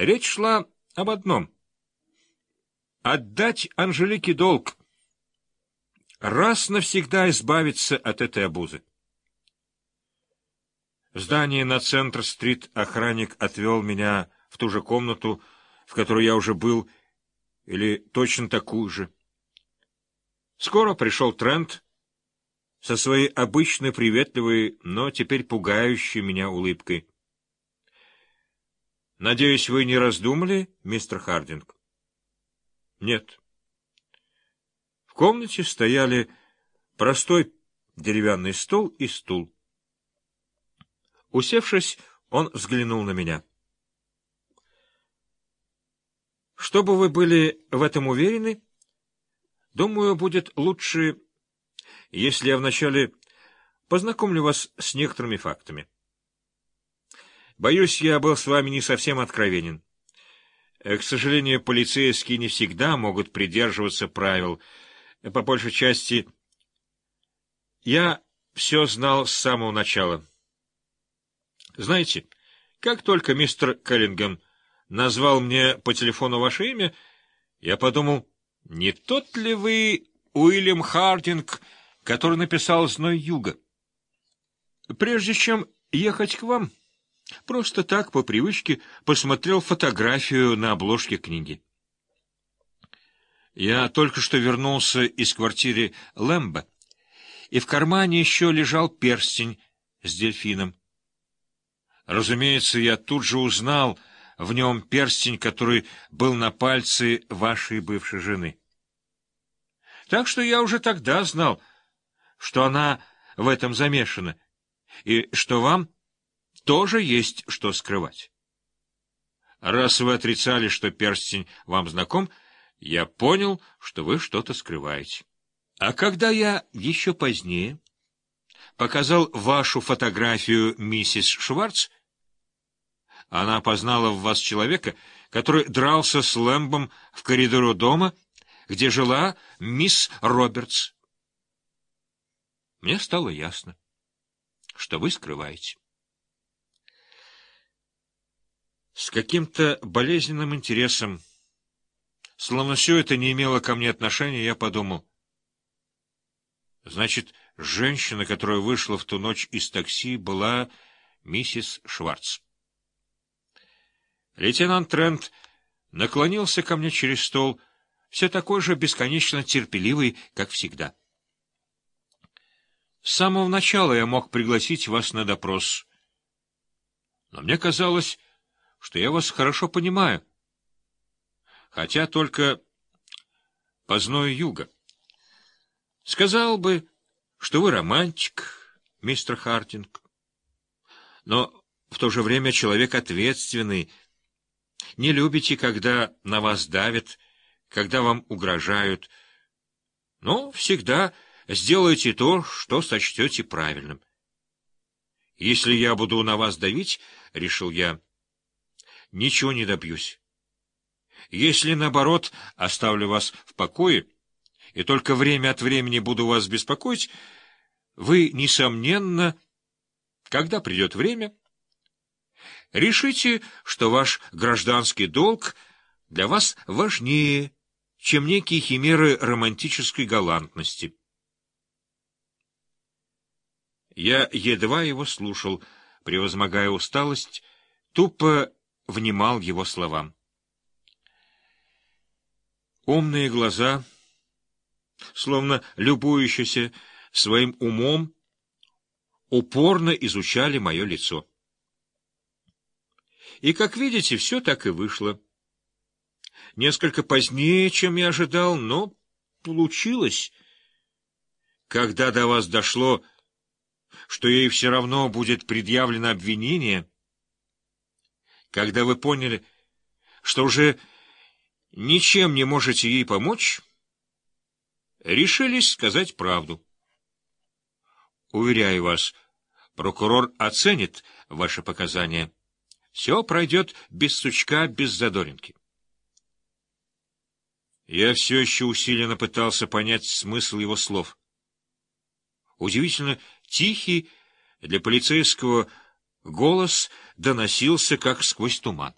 Речь шла об одном — отдать Анжелике долг, раз навсегда избавиться от этой обузы. В здании на Центр-стрит охранник отвел меня в ту же комнату, в которой я уже был, или точно такую же. Скоро пришел Трент со своей обычной приветливой, но теперь пугающей меня улыбкой. «Надеюсь, вы не раздумали, мистер Хардинг?» «Нет». В комнате стояли простой деревянный стол и стул. Усевшись, он взглянул на меня. Чтобы вы были в этом уверены, думаю, будет лучше, если я вначале познакомлю вас с некоторыми фактами. Боюсь, я был с вами не совсем откровенен. Э, к сожалению, полицейские не всегда могут придерживаться правил. По большей части, я все знал с самого начала. Знаете, как только мистер Келлингем назвал мне по телефону ваше имя, я подумал, не тот ли вы Уильям Хардинг, который написал «Зной юга»? Прежде чем ехать к вам, просто так, по привычке, посмотрел фотографию на обложке книги. Я только что вернулся из квартиры Лэмбо, и в кармане еще лежал перстень с дельфином. Разумеется, я тут же узнал в нем перстень, который был на пальце вашей бывшей жены. Так что я уже тогда знал, что она в этом замешана, и что вам тоже есть что скрывать. Раз вы отрицали, что перстень вам знаком, я понял, что вы что-то скрываете. А когда я еще позднее показал вашу фотографию миссис Шварц, она опознала в вас человека, который дрался с Лэмбом в коридору дома, где жила мисс Робертс. Мне стало ясно, что вы скрываете. С каким-то болезненным интересом, словно все это не имело ко мне отношения, я подумал. Значит, женщина, которая вышла в ту ночь из такси, была миссис Шварц. Лейтенант Трент наклонился ко мне через стол, все такой же бесконечно терпеливый, как всегда. С самого начала я мог пригласить вас на допрос. Но мне казалось, что я вас хорошо понимаю. Хотя только по зною юга. Сказал бы, что вы романтик, мистер Хартинг. Но в то же время человек ответственный, не любите, когда на вас давят, когда вам угрожают. Но всегда сделайте то, что сочтете правильным. Если я буду на вас давить, — решил я, — ничего не добьюсь. Если, наоборот, оставлю вас в покое и только время от времени буду вас беспокоить, вы, несомненно, когда придет время, Решите, что ваш гражданский долг для вас важнее, чем некие химеры романтической галантности. Я едва его слушал, превозмогая усталость, тупо внимал его словам. Умные глаза, словно любующиеся своим умом, упорно изучали мое лицо. И, как видите, все так и вышло. Несколько позднее, чем я ожидал, но получилось. Когда до вас дошло, что ей все равно будет предъявлено обвинение, когда вы поняли, что уже ничем не можете ей помочь, решились сказать правду. Уверяю вас, прокурор оценит ваши показания. Все пройдет без сучка, без задоринки. Я все еще усиленно пытался понять смысл его слов. Удивительно тихий для полицейского голос доносился, как сквозь туман.